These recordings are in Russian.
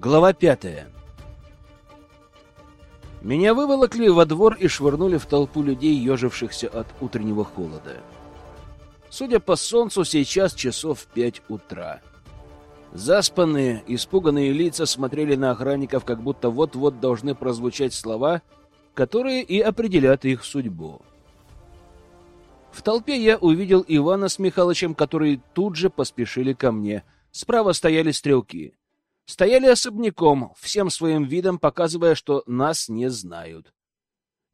Глава пятая. Меня выволокли во двор и швырнули в толпу людей, ежившихся от утреннего холода. Судя по солнцу, сейчас часов пять утра. Заспанные, испуганные лица смотрели на охранников, как будто вот-вот должны прозвучать слова, которые и определят их судьбу. В толпе я увидел Ивана с Михалычем, которые тут же поспешили ко мне. Справа стояли стрелки. Стояли особняком, всем своим видом показывая, что нас не знают.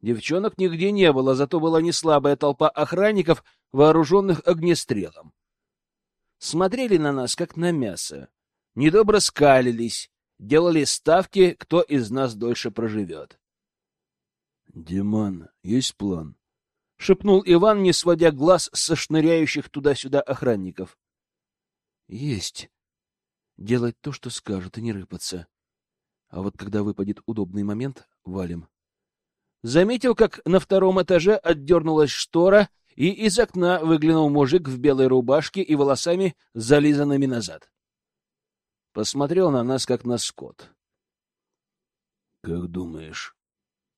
Девчонок нигде не было, зато была не слабая толпа охранников, вооруженных огнестрелом. Смотрели на нас, как на мясо. Недобро скалились, делали ставки, кто из нас дольше проживет. — Диман, есть план? — шепнул Иван, не сводя глаз со шныряющих туда-сюда охранников. — Есть. Делать то, что скажут, и не рыпаться. А вот когда выпадет удобный момент, валим. Заметил, как на втором этаже отдернулась штора, и из окна выглянул мужик в белой рубашке и волосами, зализанными назад. Посмотрел на нас, как на скот. — Как думаешь,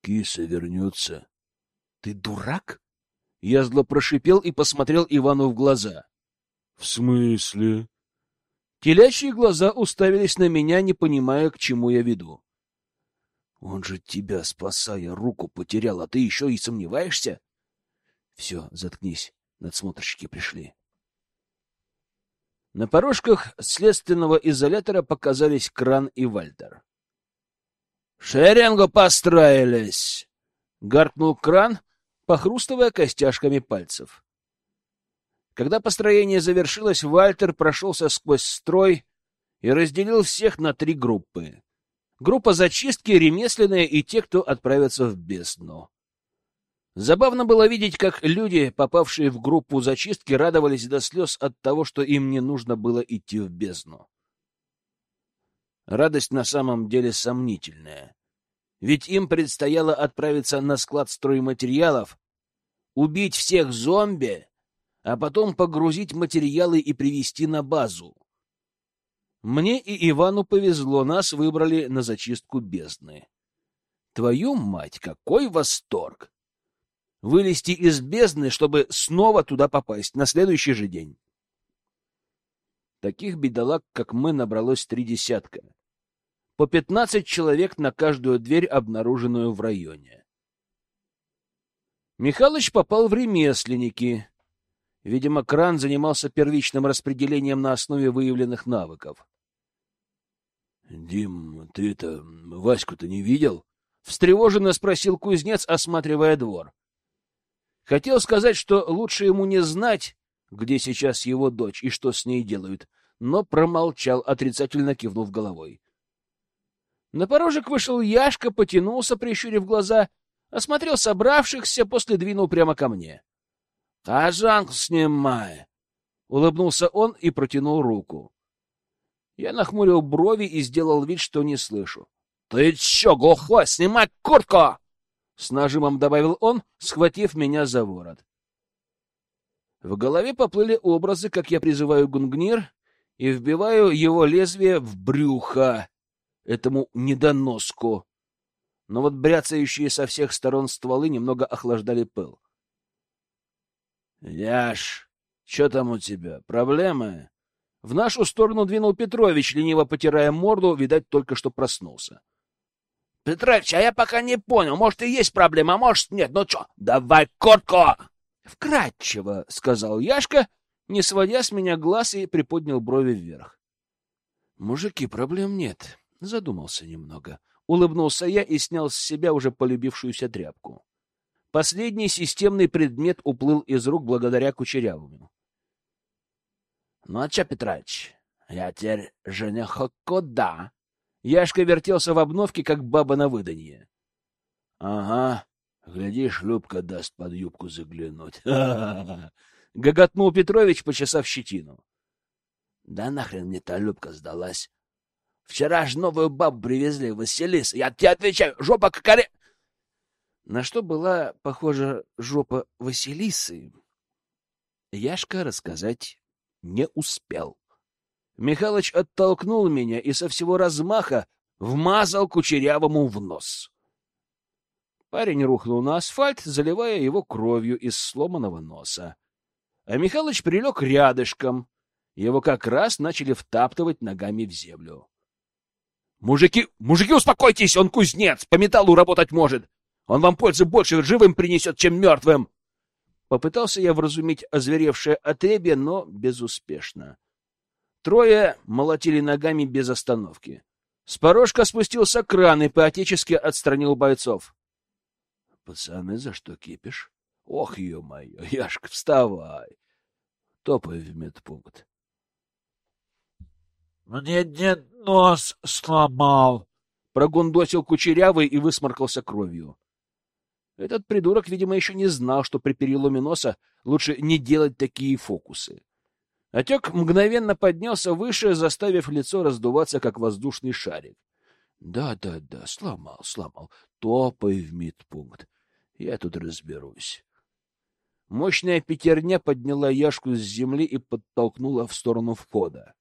киса вернется? — Ты дурак? Я зло прошипел и посмотрел Ивану в глаза. — В смысле? Телячьи глаза уставились на меня, не понимая, к чему я веду. — Он же тебя, спасая, руку потерял, а ты еще и сомневаешься? — Все, заткнись, надсмотрщики пришли. На порожках следственного изолятора показались Кран и Вальтер. — Шеренгу построились! — гаркнул Кран, похрустывая костяшками пальцев. Когда построение завершилось, Вальтер прошелся сквозь строй и разделил всех на три группы. Группа зачистки, ремесленная и те, кто отправятся в бездну. Забавно было видеть, как люди, попавшие в группу зачистки, радовались до слез от того, что им не нужно было идти в бездну. Радость на самом деле сомнительная. Ведь им предстояло отправиться на склад стройматериалов, убить всех зомби, а потом погрузить материалы и привезти на базу. Мне и Ивану повезло, нас выбрали на зачистку бездны. Твою мать, какой восторг! Вылезти из бездны, чтобы снова туда попасть на следующий же день. Таких бедолаг, как мы, набралось три десятка по 15 человек на каждую дверь, обнаруженную в районе. Михалыч попал в ремесленники. Видимо, кран занимался первичным распределением на основе выявленных навыков. — Дим, ты это Ваську-то не видел? — встревоженно спросил кузнец, осматривая двор. Хотел сказать, что лучше ему не знать, где сейчас его дочь и что с ней делают, но промолчал, отрицательно кивнув головой. На порожек вышел Яшка, потянулся, прищурив глаза, осмотрел собравшихся, после двинул прямо ко мне. — Кожанку снимай! — улыбнулся он и протянул руку. Я нахмурил брови и сделал вид, что не слышу. — Ты чё, глухой, снимай куртку! — с нажимом добавил он, схватив меня за ворот. В голове поплыли образы, как я призываю гунгнир и вбиваю его лезвие в брюхо этому недоноску. Но вот бряцающие со всех сторон стволы немного охлаждали пыл. — Яш, что там у тебя? Проблемы? В нашу сторону двинул Петрович, лениво потирая морду, видать, только что проснулся. — Петрович, а я пока не понял, может, и есть проблема, а может, нет. Ну что, давай куртку! — Вкратчиво, — сказал Яшка, не сводя с меня глаз и приподнял брови вверх. — Мужики, проблем нет. Задумался немного. Улыбнулся я и снял с себя уже полюбившуюся тряпку. Последний системный предмет уплыл из рук благодаря Кучерявому. — Ну а Петрач, я теперь жених куда? Яшка вертелся в обновке, как баба на выданье. — Ага, глядишь, Любка даст под юбку заглянуть. — гоготнул Петрович, почесав щетину. — Да нахрен мне та Любка сдалась. Вчера ж новую бабу привезли, Василиса. Я тебе отвечаю, жопа какаре... На что была похожа жопа Василисы, Яшка рассказать не успел. Михалыч оттолкнул меня и со всего размаха вмазал кучерявому в нос. Парень рухнул на асфальт, заливая его кровью из сломанного носа. А Михалыч прилег рядышком. Его как раз начали втаптывать ногами в землю. — Мужики, мужики, успокойтесь, он кузнец, по металлу работать может. Он вам пользы больше живым принесет, чем мертвым. Попытался я вразумить озверевшее отребье, но безуспешно. Трое молотили ногами без остановки. С порожка спустился кран и поотечески отстранил бойцов. — Пацаны, за что кипишь? Ох, ё-моё, Яшка, вставай! Топай в медпункт. — Мне дед нос сломал! — прогундосил кучерявый и высморкался кровью. Этот придурок, видимо, еще не знал, что при переломе носа лучше не делать такие фокусы. Отек мгновенно поднялся выше, заставив лицо раздуваться, как воздушный шарик. Да, да, да, сломал, сломал. Топай в медпункт. Я тут разберусь. Мощная пятерня подняла Яшку с земли и подтолкнула в сторону входа.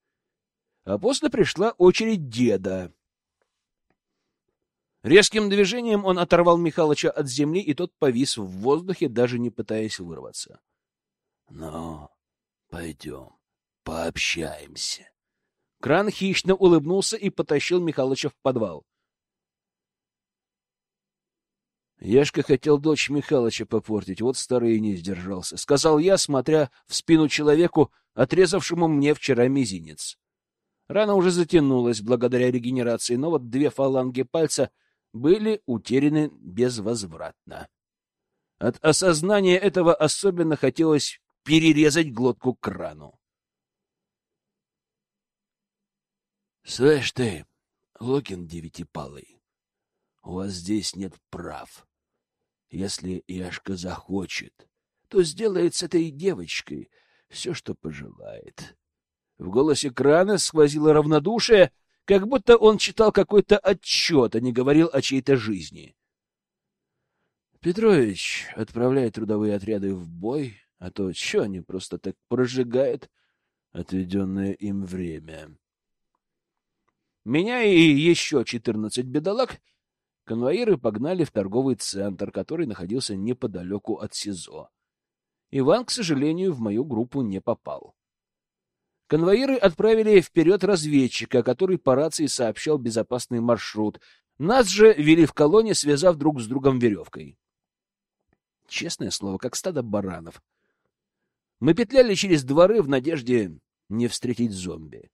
А после пришла очередь деда. Резким движением он оторвал Михалыча от земли, и тот повис в воздухе, даже не пытаясь вырваться. — Ну, пойдем, пообщаемся. Кран хищно улыбнулся и потащил Михалыча в подвал. Яшка хотел дочь Михалыча попортить, вот старый и не сдержался. Сказал я, смотря в спину человеку, отрезавшему мне вчера мизинец. Рана уже затянулась благодаря регенерации, но вот две фаланги пальца — были утеряны безвозвратно. От осознания этого особенно хотелось перерезать глотку крану. — Слышь ты, Лукин девятипалый, у вас здесь нет прав. Если Яшка захочет, то сделает с этой девочкой все, что пожелает. В голосе крана сквозило равнодушие — как будто он читал какой-то отчет, а не говорил о чьей-то жизни. Петрович отправляет трудовые отряды в бой, а то что они просто так прожигают отведенное им время. Меня и еще четырнадцать бедолаг конвоиры погнали в торговый центр, который находился неподалеку от СИЗО. Иван, к сожалению, в мою группу не попал. Конвоиры отправили вперед разведчика, который по рации сообщал безопасный маршрут. Нас же вели в колонне, связав друг с другом веревкой. Честное слово, как стадо баранов. Мы петляли через дворы в надежде не встретить зомби.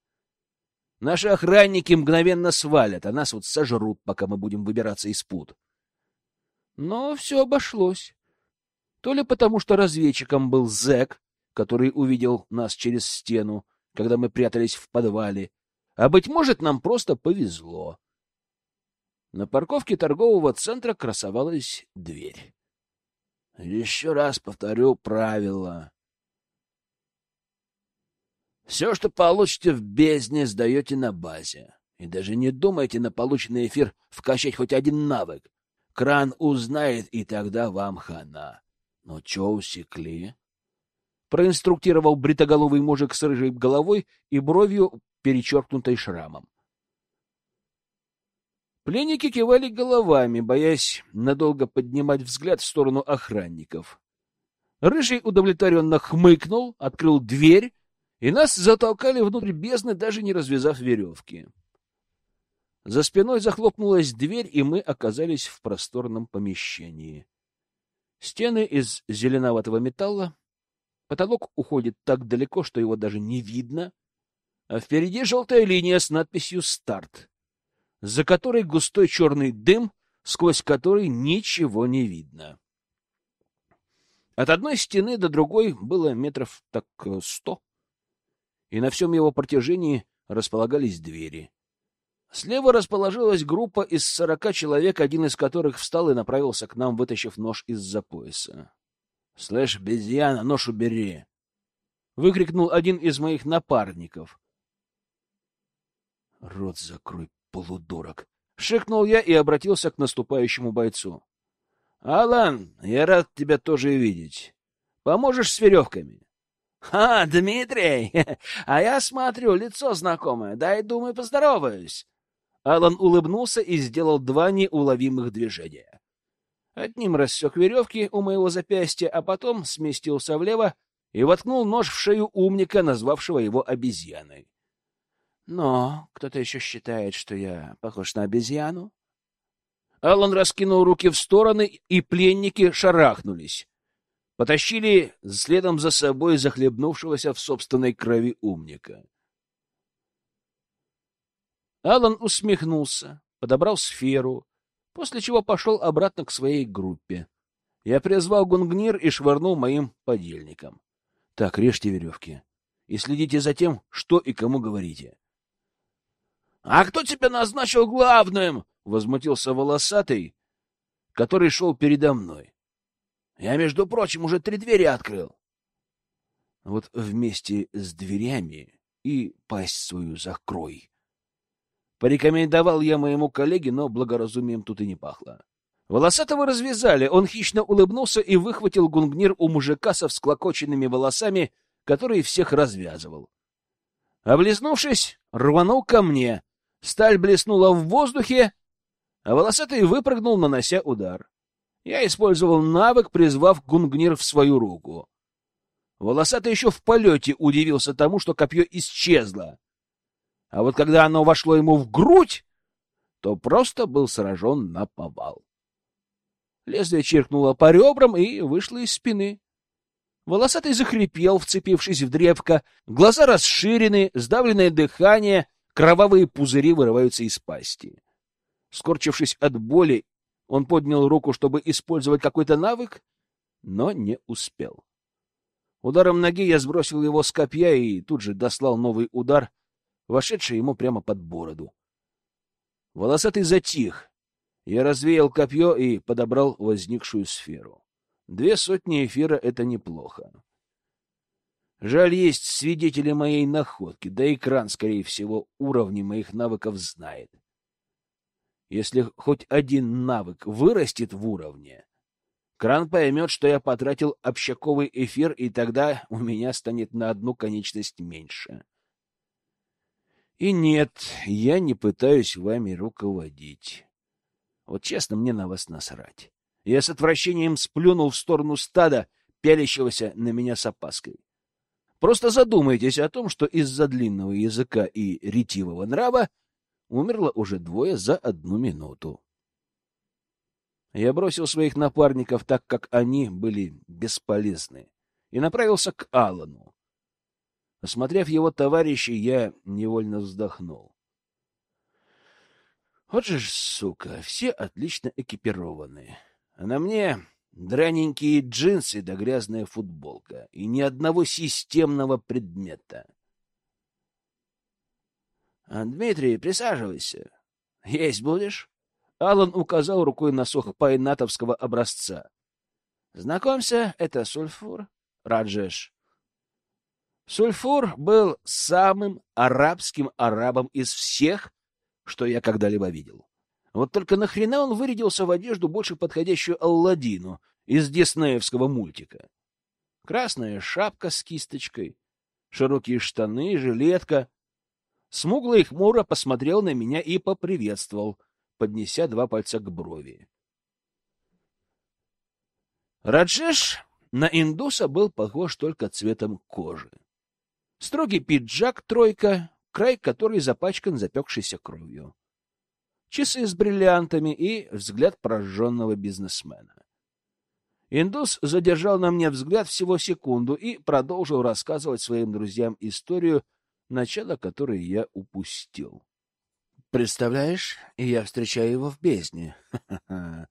Наши охранники мгновенно свалят, а нас вот сожрут, пока мы будем выбираться из пут. Но все обошлось. То ли потому, что разведчиком был зэк, который увидел нас через стену, когда мы прятались в подвале, а, быть может, нам просто повезло. На парковке торгового центра красовалась дверь. Еще раз повторю правила. Все, что получите в бездне, сдаете на базе. И даже не думайте на полученный эфир вкачать хоть один навык. Кран узнает, и тогда вам хана. Но че усекли? Проинструктировал бритоголовый мужик с рыжей головой и бровью, перечеркнутой шрамом. Пленники кивали головами, боясь надолго поднимать взгляд в сторону охранников. Рыжий удовлетворенно хмыкнул, открыл дверь, и нас затолкали внутрь бездны, даже не развязав веревки. За спиной захлопнулась дверь, и мы оказались в просторном помещении. Стены из зеленоватого металла, Потолок уходит так далеко, что его даже не видно, а впереди желтая линия с надписью «Старт», за которой густой черный дым, сквозь который ничего не видно. От одной стены до другой было метров так э, сто, и на всем его протяжении располагались двери. Слева расположилась группа из сорока человек, один из которых встал и направился к нам, вытащив нож из-за пояса. — Слышь, обезьяна, нож убери! — выкрикнул один из моих напарников. — Рот закрой, полудурок! — шикнул я и обратился к наступающему бойцу. — Алан, я рад тебя тоже видеть. Поможешь с веревками? — Ха, Дмитрий! А я смотрю, лицо знакомое. Дай, думаю, поздороваюсь. Алан улыбнулся и сделал два неуловимых движения. Одним рассек веревки у моего запястья, а потом сместился влево и воткнул нож в шею умника, назвавшего его обезьяной. Но кто-то еще считает, что я похож на обезьяну? Алан раскинул руки в стороны, и пленники шарахнулись. Потащили следом за собой захлебнувшегося в собственной крови умника. Алан усмехнулся, подобрал сферу, после чего пошел обратно к своей группе. Я призвал гунгнир и швырнул моим подельникам. Так, режьте веревки и следите за тем, что и кому говорите. — А кто тебя назначил главным? — возмутился волосатый, который шел передо мной. — Я, между прочим, уже три двери открыл. Вот вместе с дверями и пасть свою закрой. Порекомендовал я моему коллеге, но благоразумием тут и не пахло. Волосатого развязали, он хищно улыбнулся и выхватил гунгнир у мужика со всклокоченными волосами, который всех развязывал. Облизнувшись, рванул ко мне. Сталь блеснула в воздухе, а волосатый выпрыгнул, нанося удар. Я использовал навык, призвав гунгнир в свою руку. Волосатый еще в полете удивился тому, что копье исчезло. А вот когда оно вошло ему в грудь, то просто был сражен на повал. Лезвие чиркнуло по ребрам и вышло из спины. Волосатый захрипел, вцепившись в древко, глаза расширены, сдавленное дыхание, кровавые пузыри вырываются из пасти. Скорчившись от боли, он поднял руку, чтобы использовать какой-то навык, но не успел. Ударом ноги я сбросил его с копья и тут же дослал новый удар — вошедший ему прямо под бороду. Волосатый затих. Я развеял копье и подобрал возникшую сферу. Две сотни эфира — это неплохо. Жаль, есть свидетели моей находки, да экран, скорее всего, уровни моих навыков знает. Если хоть один навык вырастет в уровне, кран поймет, что я потратил общаковый эфир, и тогда у меня станет на одну конечность меньше. И нет, я не пытаюсь вами руководить. Вот честно, мне на вас насрать. Я с отвращением сплюнул в сторону стада, пялящегося на меня с опаской. Просто задумайтесь о том, что из-за длинного языка и ретивого нрава умерло уже двое за одну минуту. Я бросил своих напарников так, как они были бесполезны, и направился к Аллану. Осмотрев его товарищей, я невольно вздохнул. Вот же сука, все отлично экипированы. А на мне драненькие джинсы да грязная футболка и ни одного системного предмета. А, Дмитрий, присаживайся. Есть будешь? Алан указал рукой на сухпай натовского образца. Знакомься, это сульфур, Раджеш. Сульфур был самым арабским арабом из всех, что я когда-либо видел. Вот только нахрена он вырядился в одежду, больше подходящую Алладину из диснеевского мультика? Красная шапка с кисточкой, широкие штаны, жилетка. Смуглый хмуро посмотрел на меня и поприветствовал, поднеся два пальца к брови. Раджеш на индуса был похож только цветом кожи. Строгий пиджак тройка, край которой запачкан запекшейся кровью. Часы с бриллиантами и взгляд прожженного бизнесмена. Индус задержал на мне взгляд всего секунду и продолжил рассказывать своим друзьям историю, начало которой я упустил. Представляешь, я встречаю его в бездне.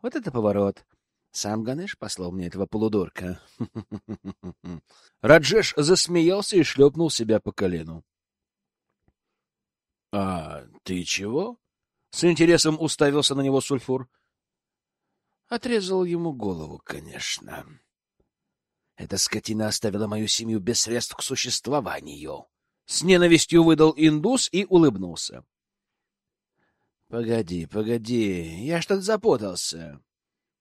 Вот это поворот. Сам Ганеш послал мне этого полудурка. Раджеш засмеялся и шлепнул себя по колену. — А ты чего? — с интересом уставился на него Сульфур. Отрезал ему голову, конечно. Эта скотина оставила мою семью без средств к существованию. С ненавистью выдал индус и улыбнулся. — Погоди, погоди, я что-то запутался.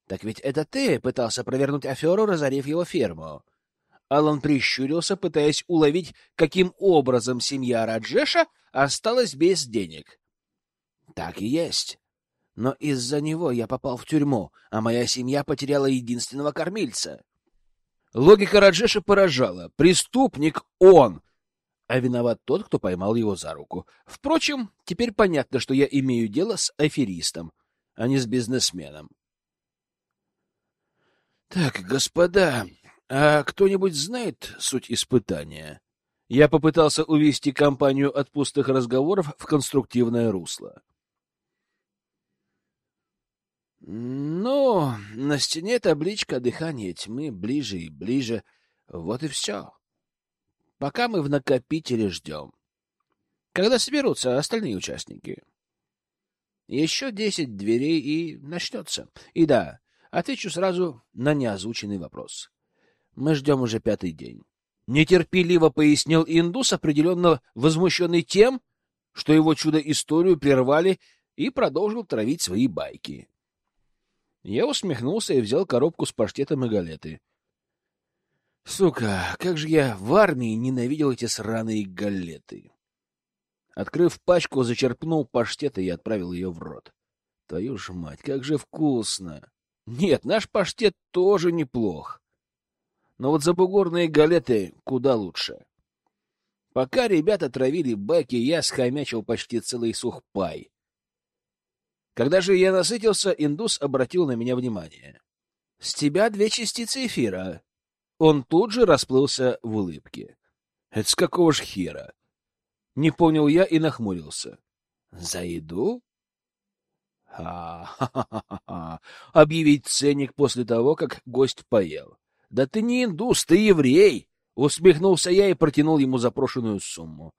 Так ведь это ты пытался провернуть аферу, разорив его ферму. Алан прищурился, пытаясь уловить, каким образом семья Раджеша осталась без денег. Так и есть. Но из-за него я попал в тюрьму, а моя семья потеряла единственного кормильца. Логика Раджеша поражала. Преступник он, а виноват тот, кто поймал его за руку. Впрочем, теперь понятно, что я имею дело с аферистом, а не с бизнесменом. Так, господа, а кто-нибудь знает суть испытания? Я попытался увести компанию от пустых разговоров в конструктивное русло. Ну, на стене табличка дыхания тьмы ближе и ближе. Вот и все. Пока мы в накопителе ждем. Когда соберутся остальные участники? Еще десять дверей и начнется. И да, отвечу сразу на неозвученный вопрос. Мы ждем уже пятый день. Нетерпеливо пояснил индус, определенно возмущенный тем, что его чудо-историю прервали и продолжил травить свои байки. Я усмехнулся и взял коробку с паштетом и галеты. Сука, как же я в армии ненавидел эти сраные галеты. Открыв пачку, зачерпнул паштет и отправил ее в рот. Твою ж мать, как же вкусно! Нет, наш паштет тоже неплох. Но вот забугорные галеты куда лучше. Пока ребята травили баки, я схомячил почти целый сухпай. Когда же я насытился, индус обратил на меня внимание. — С тебя две частицы эфира. Он тут же расплылся в улыбке. — Это с какого ж хера? Не понял я и нахмурился. — За еду? Ха-ха-ха-ха! Объявить ценник после того, как гость поел. Да ты не индус, ты еврей! Усмехнулся я и протянул ему запрошенную сумму.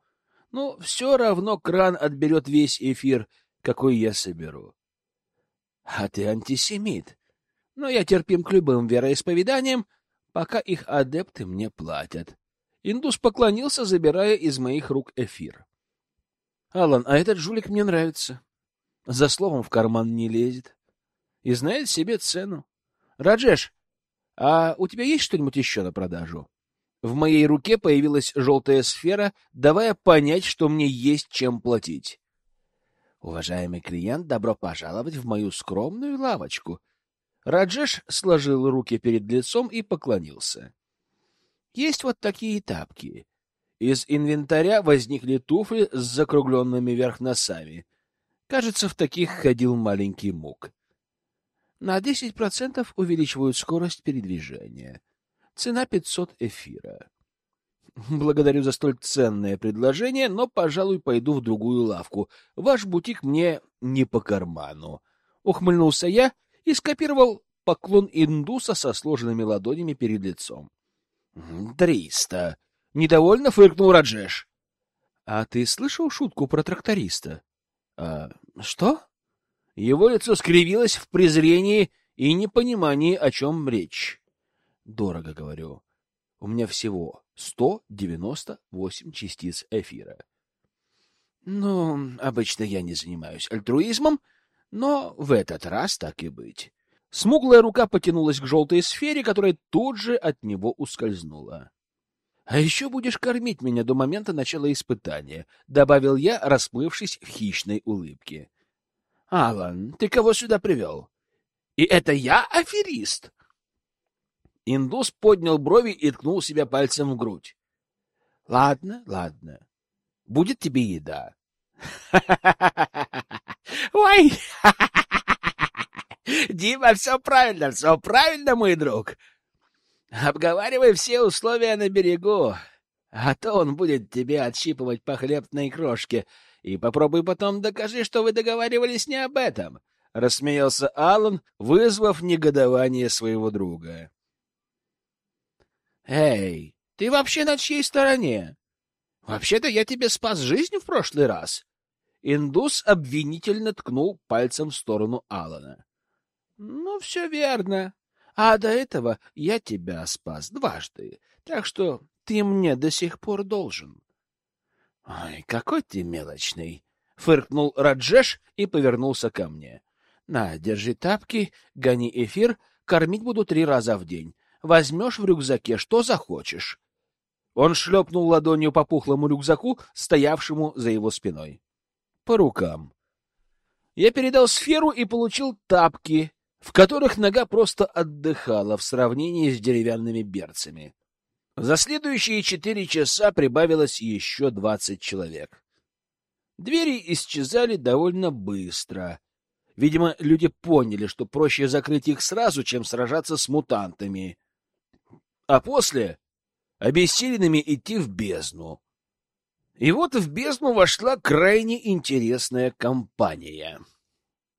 Ну, все равно кран отберет весь эфир, какой я соберу. А ты антисемит. Но я терпим к любым вероисповеданиям, пока их адепты мне платят. Индус поклонился, забирая из моих рук эфир. Алан, а этот жулик мне нравится. За словом в карман не лезет. И знает себе цену. Раджеш, а у тебя есть что-нибудь еще на продажу? В моей руке появилась желтая сфера, давая понять, что мне есть чем платить. Уважаемый клиент, добро пожаловать в мою скромную лавочку. Раджеш сложил руки перед лицом и поклонился. Есть вот такие тапки. Из инвентаря возникли туфли с закругленными вверх носами. Кажется, в таких ходил маленький мук. На 10% увеличивают скорость передвижения. Цена 500 эфира. Благодарю за столь ценное предложение, но, пожалуй, пойду в другую лавку. Ваш бутик мне не по карману. Ухмыльнулся я и скопировал поклон индуса со сложенными ладонями перед лицом. «Триста!» — недовольно фыркнул Раджеш. «А ты слышал шутку про тракториста?» «А что?» Его лицо скривилось в презрении и непонимании, о чем речь. «Дорого, — говорю. У меня всего 198 частиц эфира. Ну, обычно я не занимаюсь альтруизмом, но в этот раз так и быть. Смуглая рука потянулась к желтой сфере, которая тут же от него ускользнула. — А еще будешь кормить меня до момента начала испытания, — добавил я, расплывшись в хищной улыбке. — Алан, ты кого сюда привел? — И это я аферист? Индус поднял брови и ткнул себя пальцем в грудь. — Ладно, ладно. Будет тебе еда. — Ой! Дима, все правильно, все правильно, мой друг. Обговаривай все условия на берегу, а то он будет тебе отщипывать по хлебной крошке. И попробуй потом докажи, что вы договаривались не об этом. — рассмеялся Аллан, вызвав негодование своего друга. «Эй, ты вообще на чьей стороне? Вообще-то я тебе спас жизнь в прошлый раз». Индус обвинительно ткнул пальцем в сторону Алана. «Ну, все верно. А до этого я тебя спас дважды, так что ты мне до сих пор должен». «Ой, какой ты мелочный!» — фыркнул Раджеш и повернулся ко мне. «На, держи тапки, гони эфир, кормить буду три раза в день возьмешь в рюкзаке что захочешь. Он шлепнул ладонью по пухлому рюкзаку, стоявшему за его спиной. По рукам. Я передал сферу и получил тапки, в которых нога просто отдыхала в сравнении с деревянными берцами. За следующие четыре часа прибавилось еще двадцать человек. Двери исчезали довольно быстро. Видимо, люди поняли, что проще закрыть их сразу, чем сражаться с мутантами. А после обессиленными идти в бездну. И вот в бездну вошла крайне интересная компания.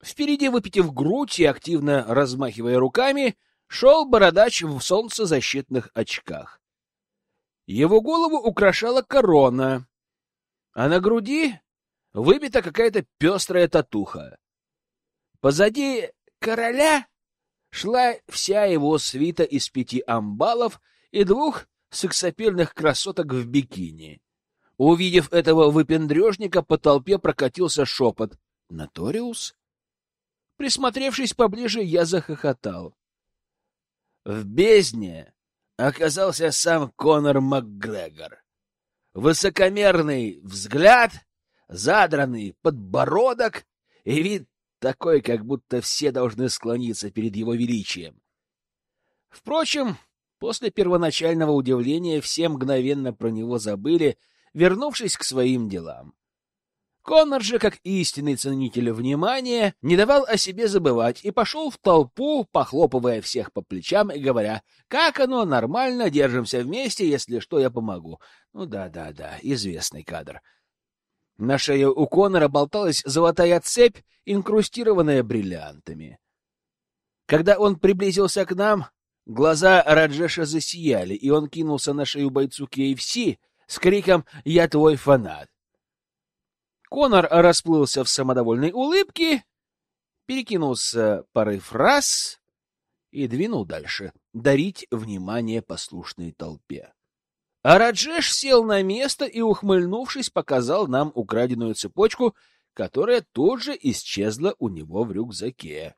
Впереди, выпитив грудь и активно размахивая руками, шел бородач в солнцезащитных очках. Его голову украшала корона, а на груди выбита какая-то пестрая татуха. Позади короля шла вся его свита из пяти амбалов и двух сексапильных красоток в бикини. Увидев этого выпендрежника, по толпе прокатился шепот. «Наториус?» Присмотревшись поближе, я захохотал. В бездне оказался сам Конор МакГрегор. Высокомерный взгляд, задранный подбородок и вид такой, как будто все должны склониться перед его величием. Впрочем, после первоначального удивления все мгновенно про него забыли, вернувшись к своим делам. Коннор же, как истинный ценитель внимания, не давал о себе забывать и пошел в толпу, похлопывая всех по плечам и говоря, «Как оно, нормально, держимся вместе, если что, я помогу». Ну да-да-да, известный кадр. На шее у Коннора болталась золотая цепь, инкрустированная бриллиантами. Когда он приблизился к нам, глаза Раджеша засияли, и он кинулся на шею бойцу KFC с криком «Я твой фанат!». Конор расплылся в самодовольной улыбке, перекинулся парой фраз и двинул дальше, дарить внимание послушной толпе. А Раджеш сел на место и, ухмыльнувшись, показал нам украденную цепочку, которая тут же исчезла у него в рюкзаке.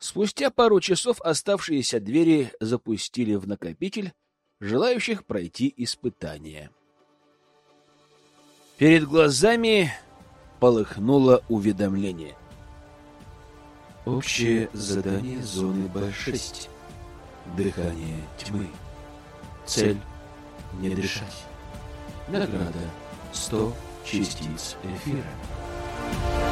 Спустя пару часов оставшиеся двери запустили в накопитель желающих пройти испытание. Перед глазами полыхнуло уведомление. Общее задание зоны Б6. Дыхание тьмы. Цель — не дышать. Награда — 100 частиц эфира.